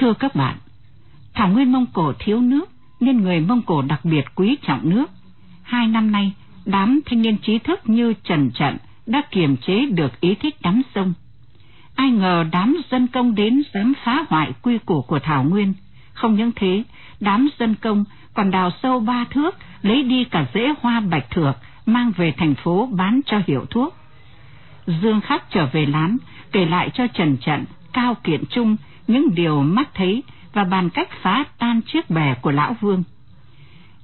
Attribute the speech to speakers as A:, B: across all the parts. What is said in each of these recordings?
A: Thưa các bạn, Thảo Nguyên Mông Cổ thiếu nước nên người Mông Cổ đặc biệt quý trọng nước. Hai năm nay, đám thanh niên trí thức như Trần Trận đã kiềm chế được ý thích đắm sông. Ai ngờ đám dân công đến dám phá hoại quy củ của Thảo Nguyên. Không những thế, đám dân công còn đào sâu ba thước, lấy đi cả rễ hoa bạch thược, mang về thành phố bán cho hiệu thuốc. Dương Khắc trở về lán, kể lại cho Trần Trận, Cao Kiện Trung những điều mắt thấy và bàn cách phá tan chiếc bè của Lão Vương.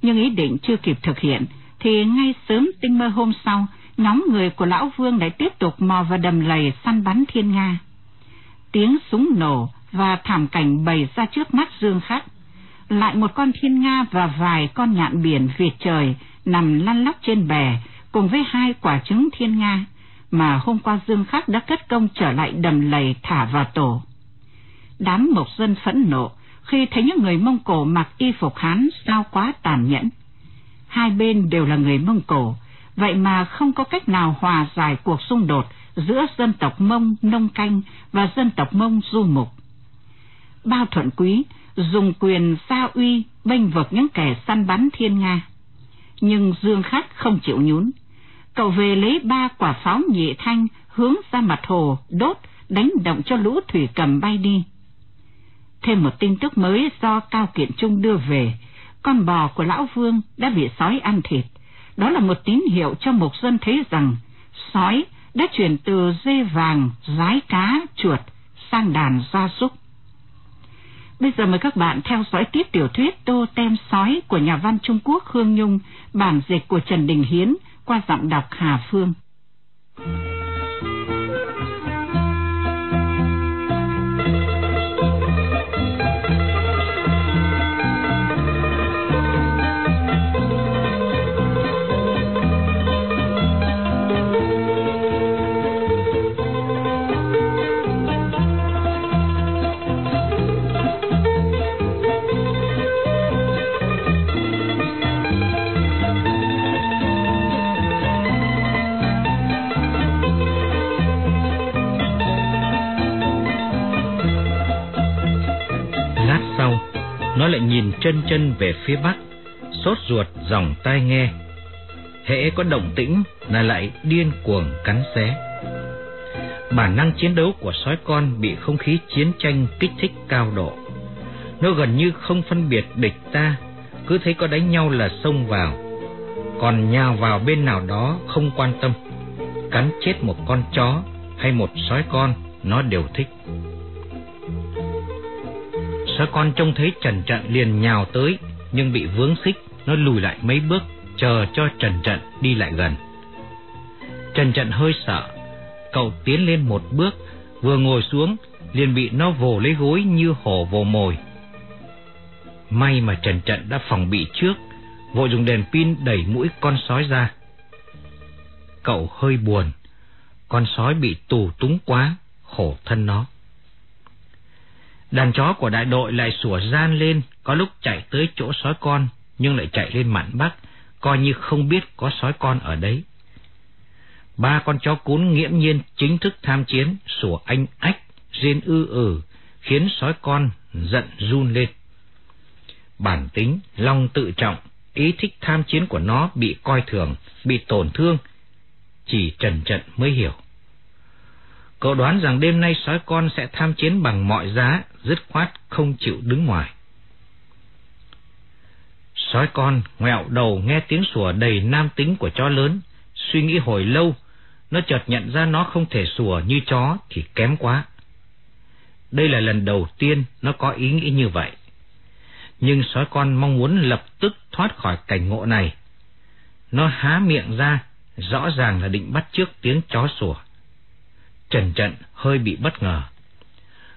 A: Nhưng ý định chưa kịp thực hiện, thì ngay sớm tinh mơ hôm sau, nhóm người của Lão Vương lại tiếp tục mò vào đầm lầy săn bắn thiên Nga. Tiếng súng nổ và thảm cảnh bày ra trước mắt Dương Khắc. Lại một con thiên Nga và vài con nhạn biển Việt trời nằm lăn lóc trên bè cùng với hai quả trứng thiên Nga mà hôm qua Dương Khắc đã cất công trở lại đầm lầy thả vào tổ. Đám mộc dân phẫn nộ khi thấy những người Mông Cổ mặc y phục Hán sao quá tàn nhẫn. Hai bên đều là người Mông Cổ, vậy mà không có cách nào hòa giải cuộc xung đột giữa dân tộc Mông Nông Canh và dân tộc Mông Du Mục. Bao Thuận Quý dùng quyền gia uy bênh vực những kẻ săn bắn thiên Nga. Nhưng Dương Khắc không chịu nhún. Cậu về lấy ba quả pháo nhị thanh hướng ra mặt hồ đốt đánh động cho lũ thủy cầm bay đi. Thêm một tin tức mới do Cao Kiện Trung đưa về, con bò của Lão Vương đã bị sói ăn thịt. Đó là một tín hiệu cho một dân thấy rằng sói đã chuyển từ dê vàng, rái cá, chuột sang đàn gia súc. Bây giờ mời các bạn theo dõi tiếp tiểu thuyết Tô Tem Sói của nhà văn Trung Quốc Hương Nhung, bản dịch của Trần Đình Hiến qua giọng đọc Hà Phương.
B: Nó lại nhìn chân chân về phía bắc, sốt ruột dòng tai nghe. Hễ có động tĩnh là lại điên cuồng cắn xé. Bản năng chiến đấu của sói con bị không khí chiến tranh kích thích cao độ. Nó gần như không phân biệt địch ta, cứ thấy có đánh nhau là xông vào. Còn nhào vào bên nào đó không quan tâm. Cắn chết một con chó hay một sói con, nó đều thích. Sói con trông thấy Trần Trận liền nhào tới, nhưng bị vướng xích, nó lùi lại mấy bước, chờ cho Trần Trận đi lại gần. Trần Trận hơi sợ, cậu tiến lên một bước, vừa ngồi xuống, liền bị nó vồ lấy gối như hổ vồ mồi. May mà Trần Trận đã phòng bị trước, vội dùng đèn pin đẩy mũi con sói ra. Cậu hơi buồn, con sói bị tù túng quá, khổ thân nó. Đàn chó của đại đội lại sủa gian lên, có lúc chạy tới chỗ sói con, nhưng lại chạy lên mạn bắc, coi như không biết có sói con ở đấy. Ba con chó cún nghiễm nhiên chính thức tham chiến, sủa anh ách, rên ư ử, khiến sói con giận run lên. Bản tính, lòng tự trọng, ý thích tham chiến của nó bị coi thường, bị tổn thương, chỉ trần trận mới hiểu. Cậu đoán rằng đêm nay sói con sẽ tham chiến bằng mọi giá, dứt khoát không chịu đứng ngoài. Sói con ngoẹo đầu nghe tiếng sủa đầy nam tính của chó lớn, suy nghĩ hồi lâu, nó chợt nhận ra nó không thể sủa như chó thì kém quá. Đây là lần đầu tiên nó có ý nghĩ như vậy. Nhưng sói con mong muốn lập tức thoát khỏi cảnh ngộ này. Nó há miệng ra, rõ ràng là định bắt trước tiếng chó sủa. Trần trận hơi bị bất ngờ.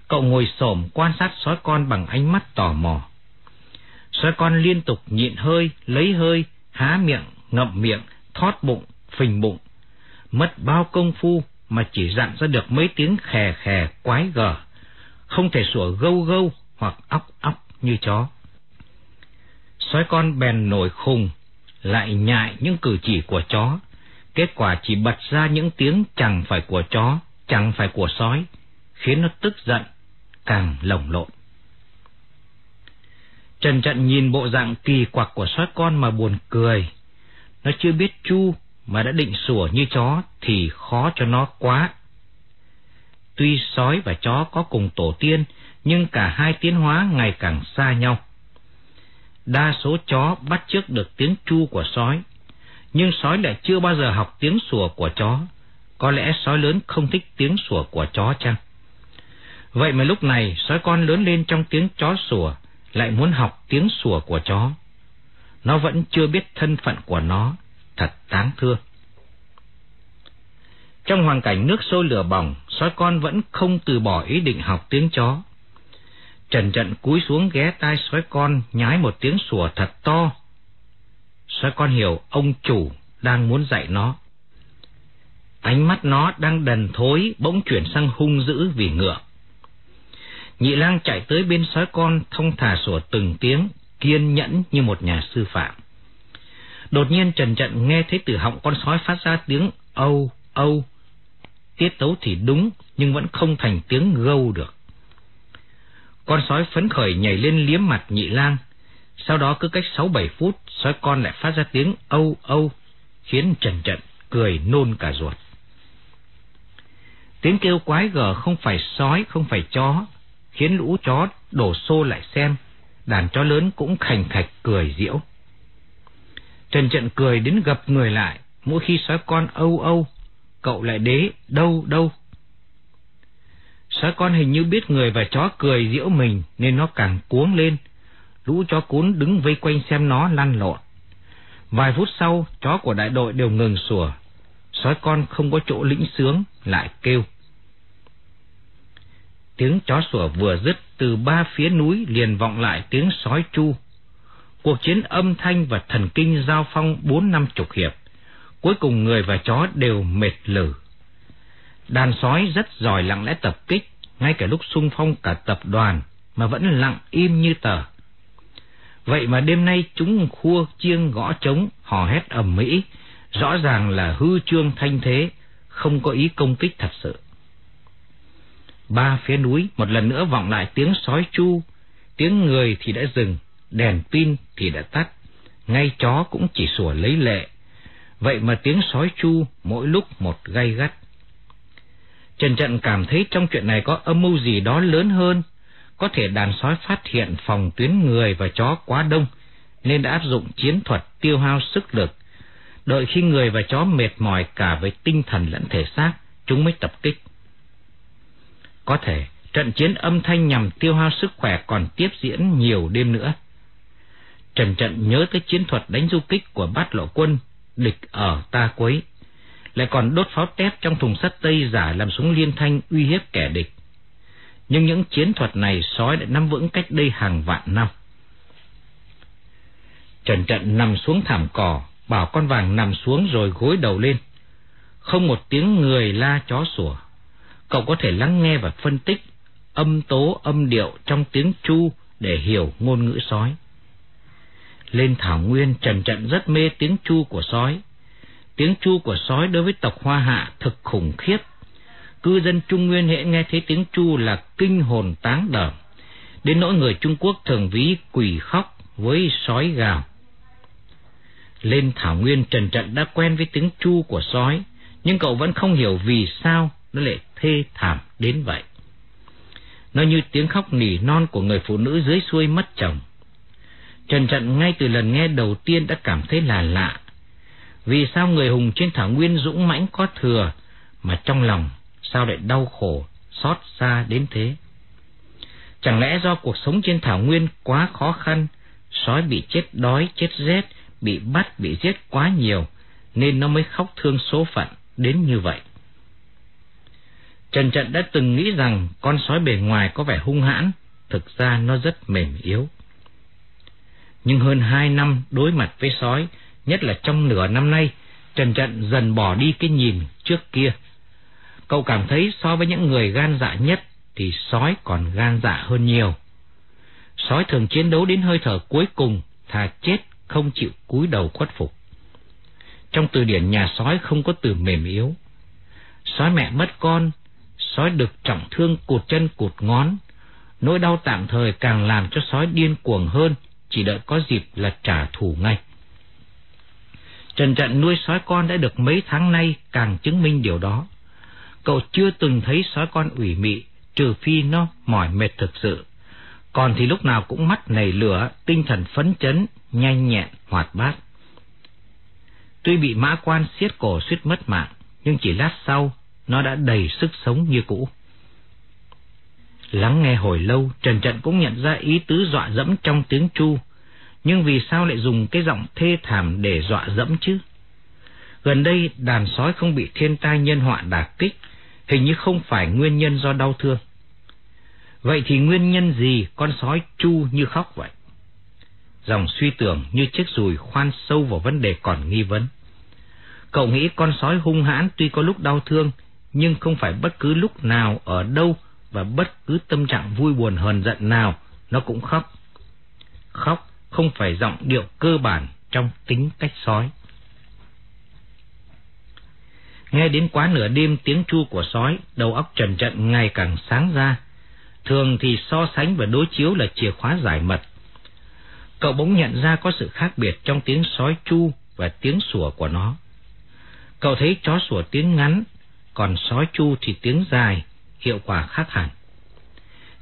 B: Cậu ngồi xổm quan sát sói con bằng ánh mắt tò mò. Sói con liên tục nhịn hơi, lấy hơi, há miệng, ngậm miệng, thoát bụng, phình bụng. Mất bao công phu mà chỉ dặn ra được mấy tiếng khè khè quái gở, không thể sủa gâu gâu hoặc óc óc như chó. Sói con bèn nổi khùng, lại nhại những cử chỉ của chó, kết quả chỉ bật ra những tiếng chẳng phải của chó, chẳng phải của sói, khiến nó tức giận, càng lồng lộn. Trần Trận nhìn bộ dạng kỳ quặc của sói con mà buồn cười. Nó chưa biết chu mà đã định sủa như chó thì khó cho nó quá. Tuy sói và chó có cùng tổ tiên, nhưng cả hai tiến hóa ngày càng xa nhau. Đa số chó bắt chước được tiếng chu của sói, nhưng sói lại chưa bao giờ học tiếng sủa của chó. Có lẽ sói lớn không thích tiếng sủa của chó chăng? Vậy mà lúc này sói con lớn lên trong tiếng chó sủa, lại muốn học tiếng sủa của chó. Nó vẫn chưa biết thân phận của nó, thật đáng thương. Trong hoàn cảnh nước sôi lửa bỏng, sói con vẫn không từ bỏ ý định học tiếng chó. Trần trận cúi xuống ghé tai sói con nhái một tiếng sủa thật to. Sói con hiểu ông chủ đang muốn dạy nó. Ánh mắt nó đang đần thối bỗng chuyển sang hung dữ vì ngựa. Nhị lang chạy tới bên sói con thông thả sủa từng tiếng, kiên nhẫn như một nhà sư phạm. Đột nhiên Trần Trận nghe thấy từ họng con sói phát ra tiếng âu, âu. Tiết tấu thì đúng, nhưng vẫn không thành tiếng gâu được. Con sói phấn khởi nhảy lên liếm mặt nhị lang. Sau đó cứ cách sáu bảy phút, sói con lại phát ra tiếng âu, âu, khiến Trần Trận cười nôn cả ruột. Tiếng kêu quái gở không phải sói, không phải chó, khiến lũ chó đổ xô lại xem, đàn chó lớn cũng khành khạch cười diễu. Trần Trận cười đến gặp người lại, mỗi khi sói con âu âu, cậu lại đế đâu đâu. Sói con hình như biết người và chó cười diễu mình nên nó càng cuống lên, lũ chó cún đứng vây quanh xem nó lăn lộn. Vài phút sau, chó của đại đội đều ngừng sủa, sói con không có chỗ lĩnh sướng, lại kêu. Tiếng chó sủa vừa dứt từ ba phía núi liền vọng lại tiếng sói chu. Cuộc chiến âm thanh và thần kinh giao phong bốn năm chục hiệp. Cuối cùng người và chó đều mệt lử. Đàn sói rất giỏi lặng lẽ tập kích, ngay cả lúc xung phong cả tập đoàn mà vẫn lặng im như tờ. Vậy mà đêm nay chúng khua chiêng gõ trống, hò hét ầm mỹ, rõ ràng là hư trương thanh thế, không có ý công kích thật sự. Ba phía núi một lần nữa vọng lại tiếng sói chu, tiếng người thì đã dừng, đèn pin thì đã tắt, ngay chó cũng chỉ sủa lấy lệ. Vậy mà tiếng sói chu mỗi lúc một gay gắt. Trần Trận cảm thấy trong chuyện này có âm mưu gì đó lớn hơn, có thể đàn sói phát hiện phòng tuyến người và chó quá đông, nên đã áp dụng chiến thuật tiêu hao sức lực. Đợi khi người và chó mệt mỏi cả về tinh thần lẫn thể xác, chúng mới tập kích. Có thể trận chiến âm thanh nhằm tiêu hao sức khỏe còn tiếp diễn nhiều đêm nữa. Trần Trận nhớ tới chiến thuật đánh du kích của bát lộ quân, địch ở ta quấy. Lại còn đốt pháo tép trong thùng sắt tây giả làm súng liên thanh uy hiếp kẻ địch. Nhưng những chiến thuật này sói đã nắm vững cách đây hàng vạn năm. Trần Trận nằm xuống thảm cỏ, bảo con vàng nằm xuống rồi gối đầu lên. Không một tiếng người la chó sủa cậu có thể lắng nghe và phân tích âm tố, âm điệu trong tiếng chu để hiểu ngôn ngữ sói. Lên thảo nguyên trần trận rất mê tiếng chu của sói. Tiếng chu của sói đối với tộc Hoa Hạ thực khủng khiếp. Cư dân Trung Nguyên hệ nghe thấy tiếng chu là kinh hồn táng đờm. Đến nỗi người Trung Quốc thường ví quỷ khóc với sói gào. Lên thảo nguyên trần trận đã quen với tiếng chu của sói, nhưng cậu vẫn không hiểu vì sao nó lại thê thảm đến vậy. Nó như tiếng khóc nỉ non của người phụ nữ dưới xuôi mất chồng. Trần Trận ngay từ lần nghe đầu tiên đã cảm thấy là lạ. Vì sao người hùng trên thảo nguyên dũng mãnh có thừa, mà trong lòng sao lại đau khổ, xót xa đến thế? Chẳng lẽ do cuộc sống trên thảo nguyên quá khó khăn, sói bị chết đói, chết rét, bị bắt, bị giết quá nhiều, nên nó mới khóc thương số phận đến như vậy. Trần Trận đã từng nghĩ rằng con sói bề ngoài có vẻ hung hãn, thực ra nó rất mềm yếu. Nhưng hơn hai năm đối mặt với sói, nhất là trong nửa năm nay, Trần Trận dần bỏ đi cái nhìn trước kia. Cậu cảm thấy so với những người gan dạ nhất thì sói còn gan dạ hơn nhiều. Sói thường chiến đấu đến hơi thở cuối cùng, thà chết không chịu cúi đầu khuất phục. Trong từ điển nhà sói không có từ mềm yếu. Sói mẹ mất con, sói được trọng thương cụt chân cụt ngón. Nỗi đau tạm thời càng làm cho sói điên cuồng hơn, chỉ đợi có dịp là trả thù ngay. Trần Trận nuôi sói con đã được mấy tháng nay càng chứng minh điều đó. Cậu chưa từng thấy sói con ủy mị, trừ phi nó mỏi mệt thực sự. Còn thì lúc nào cũng mắt nảy lửa, tinh thần phấn chấn, nhanh nhẹn, hoạt bát. Tuy bị mã quan siết cổ suýt mất mạng, nhưng chỉ lát sau, nó đã đầy sức sống như cũ. Lắng nghe hồi lâu, Trần Trận cũng nhận ra ý tứ dọa dẫm trong tiếng chu, nhưng vì sao lại dùng cái giọng thê thảm để dọa dẫm chứ? Gần đây đàn sói không bị thiên tai nhân họa đả kích, hình như không phải nguyên nhân do đau thương. Vậy thì nguyên nhân gì con sói chu như khóc vậy? Dòng suy tưởng như chiếc rùi khoan sâu vào vấn đề còn nghi vấn. Cậu nghĩ con sói hung hãn tuy có lúc đau thương, nhưng không phải bất cứ lúc nào, ở đâu và bất cứ tâm trạng vui buồn hờn giận nào nó cũng khóc. Khóc không phải giọng điệu cơ bản trong tính cách sói. Nghe đến quá nửa đêm tiếng chu của sói, đầu óc trần trận ngày càng sáng ra. Thường thì so sánh và đối chiếu là chìa khóa giải mật. Cậu bỗng nhận ra có sự khác biệt trong tiếng sói chu và tiếng sủa của nó. Cậu thấy chó sủa tiếng ngắn, còn sói chu thì tiếng dài, hiệu quả khác hẳn.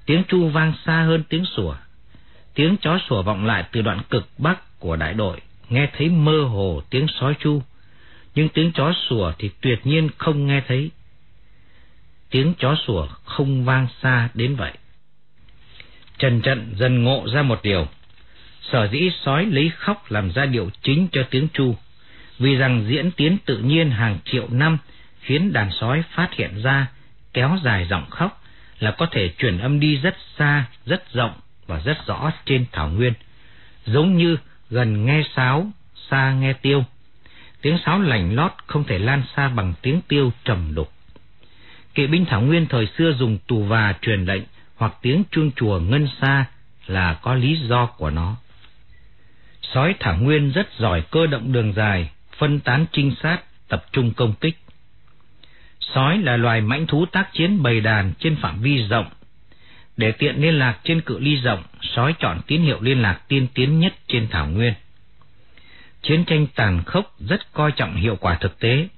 B: Tiếng chu vang xa hơn tiếng sủa. Tiếng chó sủa vọng lại từ đoạn cực bắc của đại đội, nghe thấy mơ hồ tiếng sói chu, nhưng tiếng chó sủa thì tuyệt nhiên không nghe thấy. Tiếng chó sủa không vang xa đến vậy. Trần Trận dần ngộ ra một điều. Sở dĩ sói lấy khóc làm gia điệu chính cho tiếng chu, vì rằng diễn tiến tự nhiên hàng triệu năm khiến đàn sói phát hiện ra kéo dài giọng khóc là có thể chuyển âm đi rất xa, rất rộng và rất rõ trên thảo nguyên, giống như gần nghe sáo, xa nghe tiêu. Tiếng sáo lành lót không thể lan xa bằng tiếng tiêu trầm đục. Kỵ binh thảo nguyên thời xưa dùng tù và truyền lệnh hoặc tiếng chuông chùa ngân xa là có lý do của nó. Sói thảo nguyên rất giỏi cơ động đường dài, phân tán trinh sát, tập trung công kích. Sói là loài mãnh thú tác chiến bầy đàn trên phạm vi rộng. Để tiện liên lạc trên cự ly rộng, sói chọn tín hiệu liên lạc tiên tiến nhất trên thảo nguyên. Chiến tranh tàn khốc rất coi trọng hiệu quả thực tế,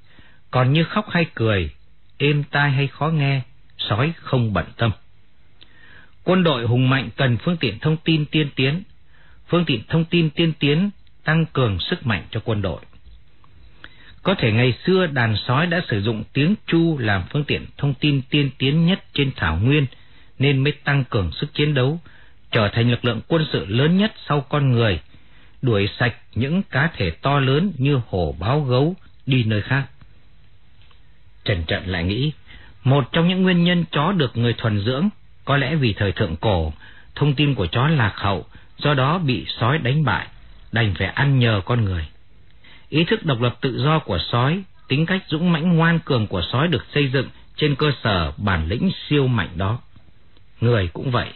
B: còn như khóc hay cười, êm tai hay khó nghe, sói không bận tâm. Quân đội hùng mạnh cần phương tiện thông tin tiên tiến. Phương tiện thông tin tiên tiến tăng cường sức mạnh cho quân đội. Có thể ngày xưa đàn sói đã sử dụng tiếng chu làm phương tiện thông tin tiên tiến nhất trên thảo nguyên nên mới tăng cường sức chiến đấu, trở thành lực lượng quân sự lớn nhất sau con người, đuổi sạch những cá thể to lớn như hổ báo gấu đi nơi khác. Trần Trận lại nghĩ, một trong những nguyên nhân chó được người thuần dưỡng có lẽ vì thời thượng cổ, thông tin của chó lạc hậu, do đó bị sói đánh bại, đành phải ăn nhờ con người. Ý thức độc lập tự do của sói, tính cách dũng mãnh ngoan cường của sói được xây dựng trên cơ sở bản lĩnh siêu mạnh đó. Người cũng vậy.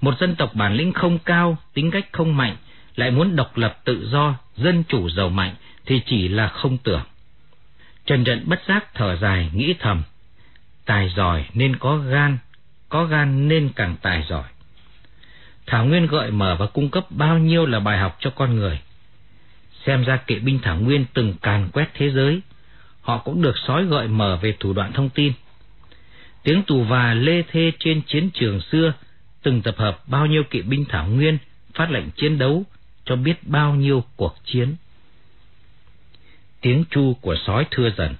B: Một dân tộc bản lĩnh không cao, tính cách không mạnh, lại muốn độc lập tự do, dân chủ giàu mạnh thì chỉ là không tưởng. Trần Trận bất giác thở dài nghĩ thầm, tài giỏi nên có gan, có gan nên càng tài giỏi. Thảo Nguyên gợi mở và cung cấp bao nhiêu là bài học cho con người. Xem ra kỵ binh Thảo Nguyên từng càn quét thế giới, họ cũng được sói gợi mở về thủ đoạn thông tin. Tiếng tù và lê thê trên chiến trường xưa từng tập hợp bao nhiêu kỵ binh Thảo Nguyên phát lệnh chiến đấu, cho biết bao nhiêu cuộc chiến. Tiếng chu của sói thưa dần.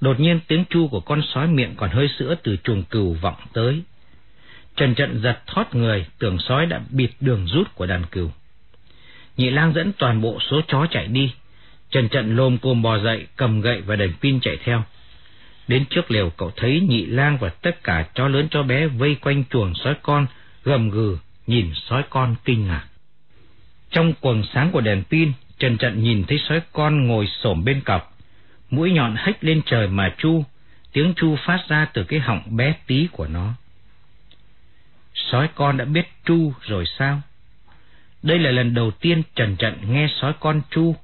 B: Đột nhiên tiếng chu của con sói miệng còn hơi sữa từ chuồng cừu vọng tới. Trần trận giật thoát người, tưởng sói đã bịt đường rút của đàn cừu. Nhị lang dẫn toàn bộ số chó chạy đi. Trần trận lồm cồm bò dậy, cầm gậy và đèn pin chạy theo. Đến trước lều cậu thấy nhị lang và tất cả chó lớn chó bé vây quanh chuồng sói con, gầm gừ, nhìn sói con kinh ngạc. Trong quần sáng của đèn pin, Trần Trận nhìn thấy sói con ngồi xổm bên cọc, mũi nhọn hách lên trời mà chu, tiếng chu phát ra từ cái họng bé tí của nó. Sói con đã biết chu rồi sao? Đây là lần đầu tiên Trần Trận nghe sói con chu.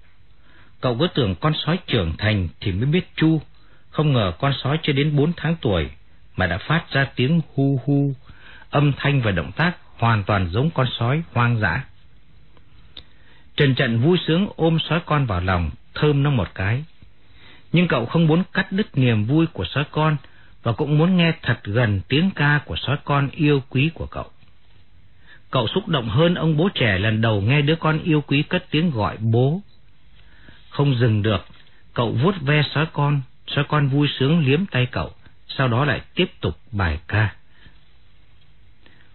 B: Cậu cứ tưởng con sói trưởng thành thì mới biết chu, không ngờ con sói chưa đến bốn tháng tuổi mà đã phát ra tiếng hu hu, âm thanh và động tác hoàn toàn giống con sói hoang dã. Trần Trận vui sướng ôm sói con vào lòng, thơm nó một cái. Nhưng cậu không muốn cắt đứt niềm vui của sói con và cũng muốn nghe thật gần tiếng ca của sói con yêu quý của cậu. Cậu xúc động hơn ông bố trẻ lần đầu nghe đứa con yêu quý cất tiếng gọi bố. Không dừng được, cậu vuốt ve sói con, sói con vui sướng liếm tay cậu, sau đó lại tiếp tục bài ca.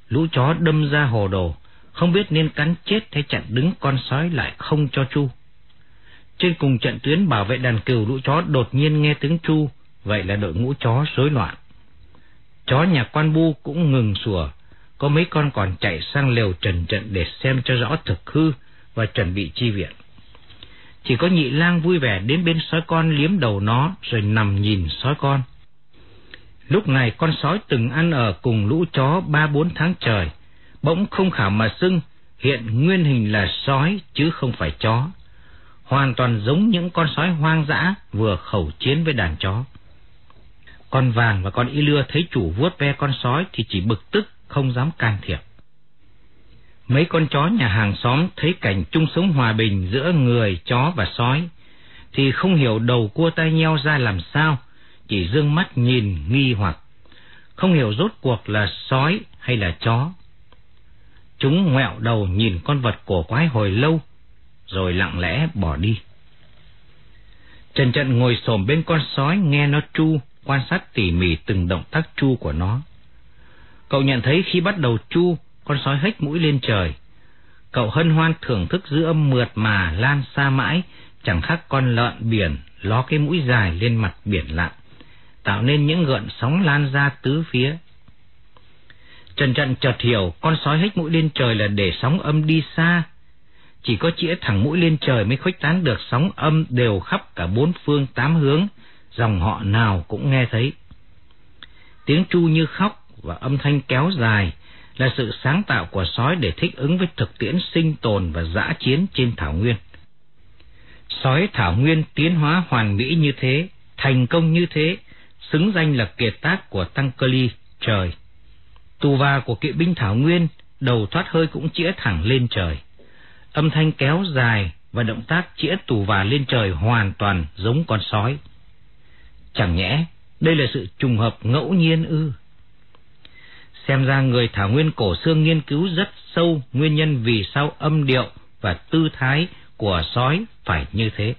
B: Lũ chó đâm ra hồ đồ, không biết nên cắn chết hay chặn đứng con sói lại không cho chu. Trên cùng trận tuyến bảo vệ đàn cừu lũ chó đột nhiên nghe tiếng chu, vậy là đội ngũ chó rối loạn. Chó nhà quan bu cũng ngừng sủa, có mấy con còn chạy sang lều trần trận để xem cho rõ thực hư và chuẩn bị chi viện. Chỉ có nhị lang vui vẻ đến bên sói con liếm đầu nó rồi nằm nhìn sói con. Lúc này con sói từng ăn ở cùng lũ chó ba bốn tháng trời, bỗng không khảo mà sưng, hiện nguyên hình là sói chứ không phải chó. Hoàn toàn giống những con sói hoang dã vừa khẩu chiến với đàn chó. Con vàng và con y lưa thấy chủ vuốt ve con sói thì chỉ bực tức, không dám can thiệp. Mấy con chó nhà hàng xóm thấy cảnh chung sống hòa bình giữa người, chó và sói, thì không hiểu đầu cua tay nheo ra làm sao, chỉ dương mắt nhìn nghi hoặc, không hiểu rốt cuộc là sói hay là chó. Chúng ngoẹo đầu nhìn con vật cổ quái hồi lâu, rồi lặng lẽ bỏ đi. Trần Trận ngồi xổm bên con sói nghe nó chu, quan sát tỉ mỉ từng động tác chu của nó. Cậu nhận thấy khi bắt đầu chu, con sói hếch mũi lên trời. Cậu hân hoan thưởng thức giữ âm mượt mà lan xa mãi, chẳng khác con lợn biển ló cái mũi dài lên mặt biển lặng, tạo nên những gợn sóng lan ra tứ phía. Trần Trận chợt hiểu con sói hếch mũi lên trời là để sóng âm đi xa. Chỉ có chĩa thẳng mũi lên trời mới khuếch tán được sóng âm đều khắp cả bốn phương tám hướng, dòng họ nào cũng nghe thấy. Tiếng chu như khóc và âm thanh kéo dài là sự sáng tạo của sói để thích ứng với thực tiễn sinh tồn và dã chiến trên thảo nguyên. Sói thảo nguyên tiến hóa hoàn mỹ như thế, thành công như thế, xứng danh là kiệt tác của Tăng Cơ Ly, trời. Tù va của kỵ binh thảo nguyên, đầu thoát hơi cũng chĩa thẳng lên trời. Âm thanh kéo dài và động tác chĩa tù và lên trời hoàn toàn giống con sói. Chẳng nhẽ đây là sự trùng hợp ngẫu nhiên ư? Xem ra người Thảo Nguyên cổ xưa nghiên cứu rất sâu nguyên nhân vì sao âm điệu và tư thái của sói phải như thế.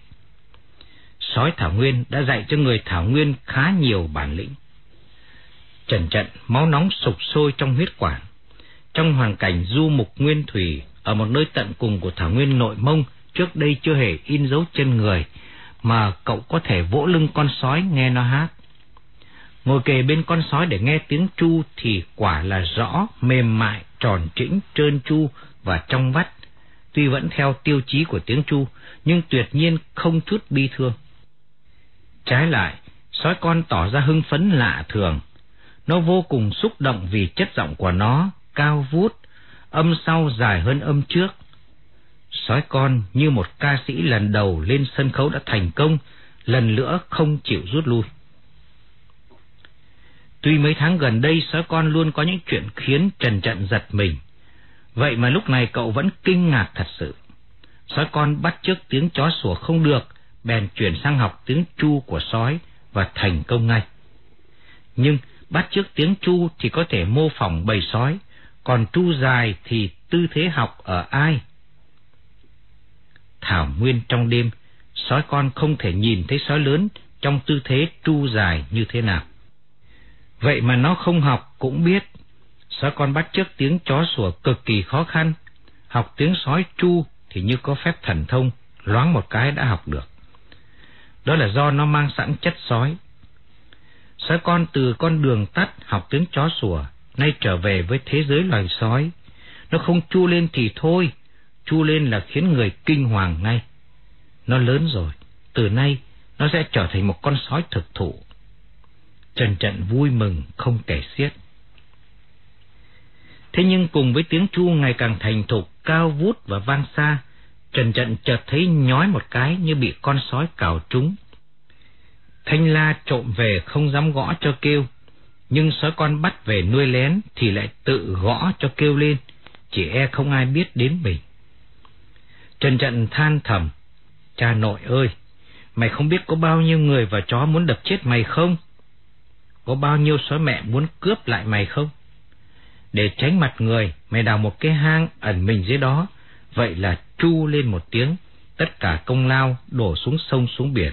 B: Sói Thảo Nguyên đã dạy cho người Thảo Nguyên khá nhiều bản lĩnh. Trần trận, máu nóng sục sôi trong huyết quản. Trong hoàn cảnh du mục nguyên thủy ở một nơi tận cùng của Thảo Nguyên nội mông trước đây chưa hề in dấu chân người, mà cậu có thể vỗ lưng con sói nghe nó hát. Ngồi kề bên con sói để nghe tiếng chu thì quả là rõ, mềm mại, tròn trĩnh, trơn chu và trong vắt. Tuy vẫn theo tiêu chí của tiếng chu, nhưng tuyệt nhiên không chút bi thương. Trái lại, sói con tỏ ra hưng phấn lạ thường. Nó vô cùng xúc động vì chất giọng của nó, cao vút, âm sau dài hơn âm trước. Sói con như một ca sĩ lần đầu lên sân khấu đã thành công, lần nữa không chịu rút lui. Tuy mấy tháng gần đây sói con luôn có những chuyện khiến Trần Trận giật mình. Vậy mà lúc này cậu vẫn kinh ngạc thật sự. Sói con bắt chước tiếng chó sủa không được, bèn chuyển sang học tiếng chu của sói và thành công ngay. Nhưng bắt chước tiếng chu thì có thể mô phỏng bầy sói, còn chu dài thì tư thế học ở ai? Thảo nguyên trong đêm, sói con không thể nhìn thấy sói lớn trong tư thế tru dài như thế nào. Vậy mà nó không học cũng biết. Sói con bắt chước tiếng chó sủa cực kỳ khó khăn. Học tiếng sói tru thì như có phép thần thông, loáng một cái đã học được. Đó là do nó mang sẵn chất sói. Sói con từ con đường tắt học tiếng chó sủa, nay trở về với thế giới loài sói. Nó không chu lên thì thôi, chu lên là khiến người kinh hoàng ngay. Nó lớn rồi, từ nay nó sẽ trở thành một con sói thực thụ. Trần trận vui mừng không kể xiết. Thế nhưng cùng với tiếng chu ngày càng thành thục, cao vút và vang xa, Trần trận chợt thấy nhói một cái như bị con sói cào trúng. Thanh la trộm về không dám gõ cho kêu, nhưng sói con bắt về nuôi lén thì lại tự gõ cho kêu lên, chỉ e không ai biết đến mình. Trần trận than thầm, cha nội ơi, mày không biết có bao nhiêu người và chó muốn đập chết mày không? Có bao nhiêu sói mẹ muốn cướp lại mày không? Để tránh mặt người, mày đào một cái hang ẩn mình dưới đó, vậy là chu lên một tiếng, tất cả công lao đổ xuống sông xuống biển.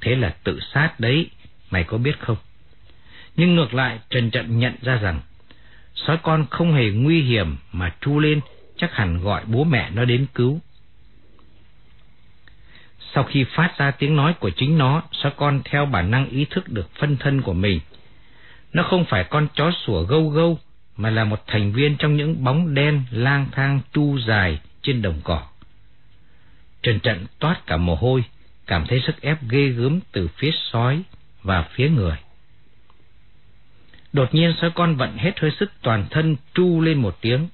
B: Thế là tự sát đấy, mày có biết không? Nhưng ngược lại, Trần Trận nhận ra rằng, sói con không hề nguy hiểm mà chu lên, chắc hẳn gọi bố mẹ nó đến cứu. Sau khi phát ra tiếng nói của chính nó, sói con theo bản năng ý thức được phân thân của mình. Nó không phải con chó sủa gâu gâu, mà là một thành viên trong những bóng đen lang thang tu dài trên đồng cỏ. Trần trận toát cả mồ hôi, cảm thấy sức ép ghê gớm từ phía sói và phía người. Đột nhiên sói con vận hết hơi sức toàn thân tru lên một tiếng.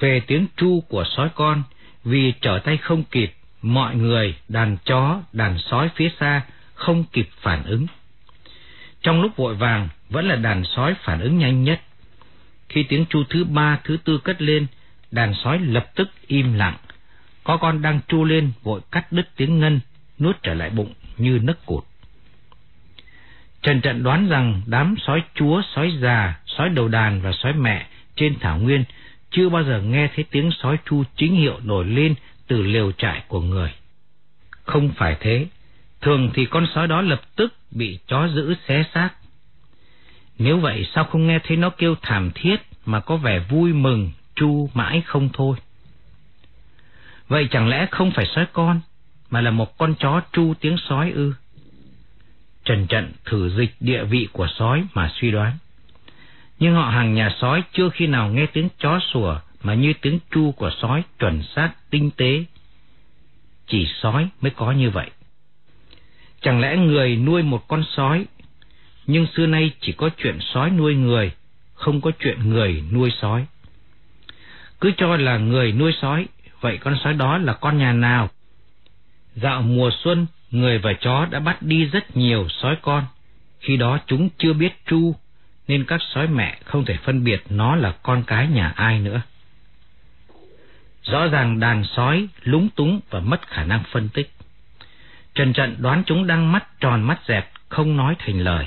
B: Về tiếng tru của sói con, vì trở tay không kịp, mọi người, đàn chó, đàn sói phía xa không kịp phản ứng. Trong lúc vội vàng, vẫn là đàn sói phản ứng nhanh nhất. Khi tiếng chu thứ ba, thứ tư cất lên, đàn sói lập tức im lặng. Có con đang chu lên vội cắt đứt tiếng ngân, nuốt trở lại bụng như nấc cụt. Trần Trận đoán rằng đám sói chúa, sói già, sói đầu đàn và sói mẹ trên thảo nguyên chưa bao giờ nghe thấy tiếng sói chu chính hiệu nổi lên từ lều trại của người. Không phải thế, thường thì con sói đó lập tức bị chó giữ xé xác. Nếu vậy sao không nghe thấy nó kêu thảm thiết mà có vẻ vui mừng, chu mãi không thôi? Vậy chẳng lẽ không phải sói con, mà là một con chó chu tiếng sói ư? Trần trận thử dịch địa vị của sói mà suy đoán. Nhưng họ hàng nhà sói chưa khi nào nghe tiếng chó sủa mà như tiếng chu của sói chuẩn xác tinh tế. Chỉ sói mới có như vậy. Chẳng lẽ người nuôi một con sói, nhưng xưa nay chỉ có chuyện sói nuôi người, không có chuyện người nuôi sói. Cứ cho là người nuôi sói, vậy con sói đó là con nhà nào? Dạo mùa xuân, người và chó đã bắt đi rất nhiều sói con. Khi đó chúng chưa biết tru, nên các sói mẹ không thể phân biệt nó là con cái nhà ai nữa. Rõ ràng đàn sói lúng túng và mất khả năng phân tích. Trần Trận đoán chúng đang mắt tròn mắt dẹt, không nói thành lời.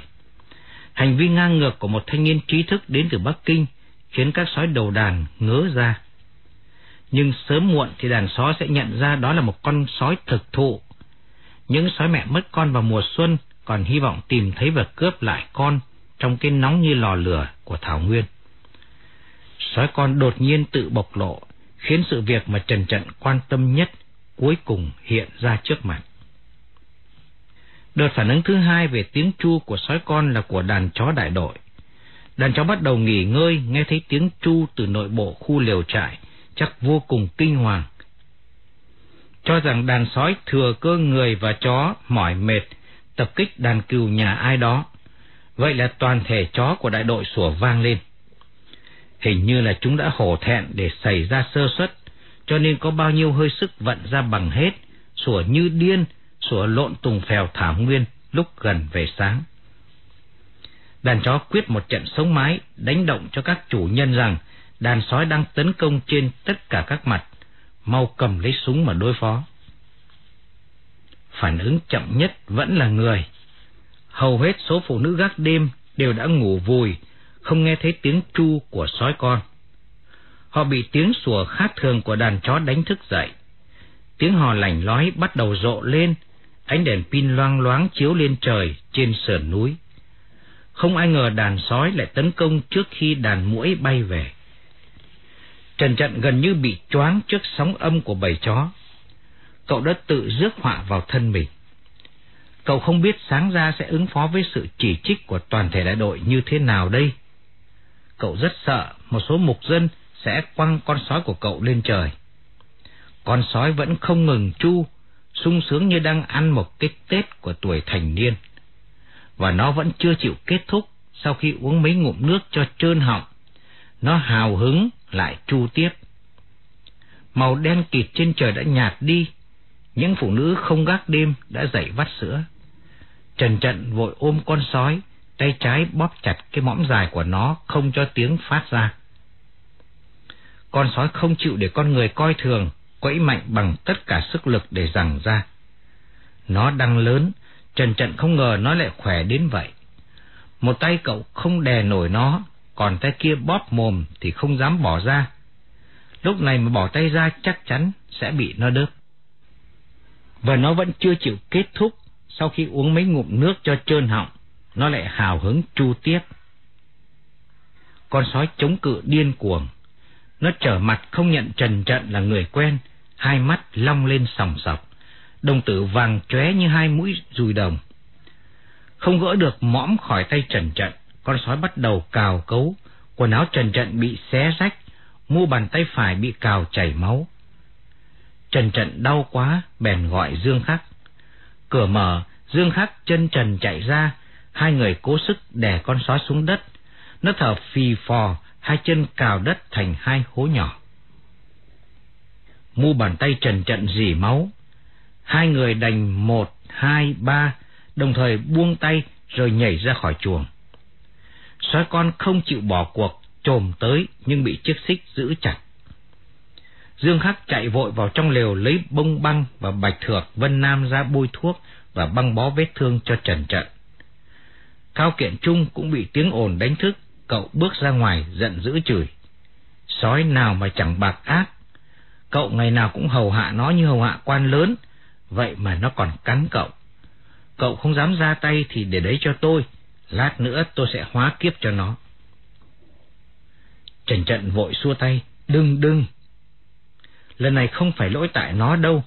B: Hành vi ngang ngược của một thanh niên trí thức đến từ Bắc Kinh khiến các sói đầu đàn ngớ ra. Nhưng sớm muộn thì đàn sói sẽ nhận ra đó là một con sói thực thụ. Những sói mẹ mất con vào mùa xuân còn hy vọng tìm thấy và cướp lại con trong cái nóng như lò lửa của Thảo Nguyên. Sói con đột nhiên tự bộc lộ, khiến sự việc mà Trần Trận quan tâm nhất cuối cùng hiện ra trước mặt. Đợt phản ứng thứ hai về tiếng chu của sói con là của đàn chó đại đội. Đàn chó bắt đầu nghỉ ngơi, nghe thấy tiếng chu từ nội bộ khu liều trại, chắc vô cùng kinh hoàng. Cho rằng đàn sói thừa cơ người và chó mỏi mệt, tập kích đàn cừu nhà ai đó. Vậy là toàn thể chó của đại đội sủa vang lên. Hình như là chúng đã hổ thẹn để xảy ra sơ suất, cho nên có bao nhiêu hơi sức vận ra bằng hết, sủa như điên, sủa lộn tùng phèo thảo nguyên lúc gần về sáng. Đàn chó quyết một trận sống mái, đánh động cho các chủ nhân rằng đàn sói đang tấn công trên tất cả các mặt, mau cầm lấy súng mà đối phó. Phản ứng chậm nhất vẫn là người. Hầu hết số phụ nữ gác đêm đều đã ngủ vùi, không nghe thấy tiếng chu của sói con. Họ bị tiếng sủa khác thường của đàn chó đánh thức dậy. Tiếng hò lảnh lói bắt đầu rộ lên, ánh đèn pin loang loáng chiếu lên trời trên sườn núi. Không ai ngờ đàn sói lại tấn công trước khi đàn muỗi bay về. Trần Trận gần như bị choáng trước sóng âm của bầy chó. Cậu đã tự rước họa vào thân mình. Cậu không biết sáng ra sẽ ứng phó với sự chỉ trích của toàn thể đại đội như thế nào đây. Cậu rất sợ một số mục dân sẽ quăng con sói của cậu lên trời. Con sói vẫn không ngừng chu, sung sướng như đang ăn một cái Tết của tuổi thành niên. Và nó vẫn chưa chịu kết thúc sau khi uống mấy ngụm nước cho trơn họng. Nó hào hứng lại chu tiếp. Màu đen kịt trên trời đã nhạt đi, những phụ nữ không gác đêm đã dậy vắt sữa. Trần trận vội ôm con sói, tay trái bóp chặt cái mõm dài của nó không cho tiếng phát ra. Con sói không chịu để con người coi thường, quẫy mạnh bằng tất cả sức lực để rằng ra. Nó đang lớn, Trần Trận không ngờ nó lại khỏe đến vậy. Một tay cậu không đè nổi nó, còn tay kia bóp mồm thì không dám bỏ ra. Lúc này mà bỏ tay ra chắc chắn sẽ bị nó đớp. Và nó vẫn chưa chịu kết thúc, sau khi uống mấy ngụm nước cho trơn họng, nó lại hào hứng chu tiếp. Con sói chống cự điên cuồng, nó trở mặt không nhận Trần Trận là người quen, hai mắt long lên sòng sọc, đồng tử vàng chóe như hai mũi dùi đồng. Không gỡ được mõm khỏi tay Trần Trận, con sói bắt đầu cào cấu, quần áo Trần Trận bị xé rách, mu bàn tay phải bị cào chảy máu. Trần Trận đau quá, bèn gọi Dương Khắc. Cửa mở, Dương Khắc chân trần chạy ra, hai người cố sức đè con sói xuống đất. Nó thở phì phò, hai chân cào đất thành hai hố nhỏ. Mu bàn tay trần trận dì máu. Hai người đành một, hai, ba, đồng thời buông tay rồi nhảy ra khỏi chuồng. Sói con không chịu bỏ cuộc, trồm tới nhưng bị chiếc xích giữ chặt. Dương Khắc chạy vội vào trong lều lấy bông băng và bạch thược Vân Nam ra bôi thuốc và băng bó vết thương cho Trần Trận. Cao Kiện Trung cũng bị tiếng ồn đánh thức, cậu bước ra ngoài giận dữ chửi. Sói nào mà chẳng bạc ác, cậu ngày nào cũng hầu hạ nó như hầu hạ quan lớn, vậy mà nó còn cắn cậu. Cậu không dám ra tay thì để đấy cho tôi, lát nữa tôi sẽ hóa kiếp cho nó. Trần Trận vội xua tay, đừng đừng. Lần này không phải lỗi tại nó đâu,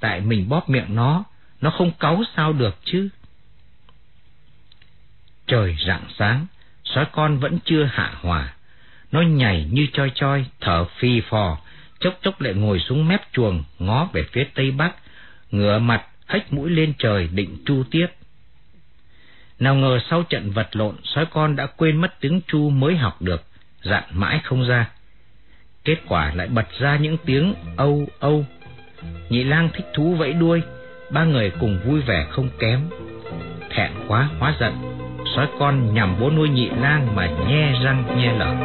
B: tại mình bóp miệng nó, nó không cáu sao được chứ. Trời rạng sáng, sói con vẫn chưa hạ hòa, Nó nhảy như choi choi, thở phi phò, chốc chốc lại ngồi xuống mép chuồng, ngó về phía tây bắc, ngửa mặt, hách mũi lên trời định chu tiếp. Nào ngờ sau trận vật lộn, sói con đã quên mất tiếng chu mới học được, dặn mãi không ra. Kết quả lại bật ra những tiếng âu âu. Nhị lang thích thú vẫy đuôi, ba người cùng vui vẻ không kém. Thẹn quá hóa giận, sói con nhằm bố nuôi nhị lang mà nhe răng nhe lợi.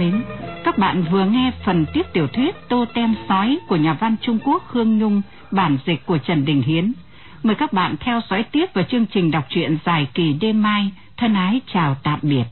A: Mến, các bạn vừa nghe phần tiếp tiểu thuyết Tô Tem Sói của nhà văn Trung Quốc Khương Nhung, bản dịch của Trần Đình Hiến. Mời các bạn theo dõi tiếp vào chương trình đọc truyện dài kỳ đêm mai. Thân ái chào tạm biệt.